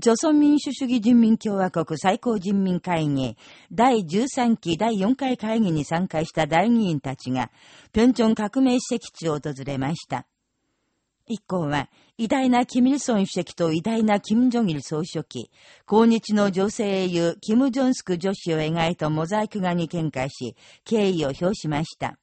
朝鮮民主主義人民共和国最高人民会議第13期第4回会議に参加した大議員たちが、平昌革命史跡地を訪れました。一行は、偉大なキム・イルソン主席と偉大なキム・ジョギル総書記、抗日の女性英雄、キム・ジョンスク女子を描いたモザイク画に見解し、敬意を表しました。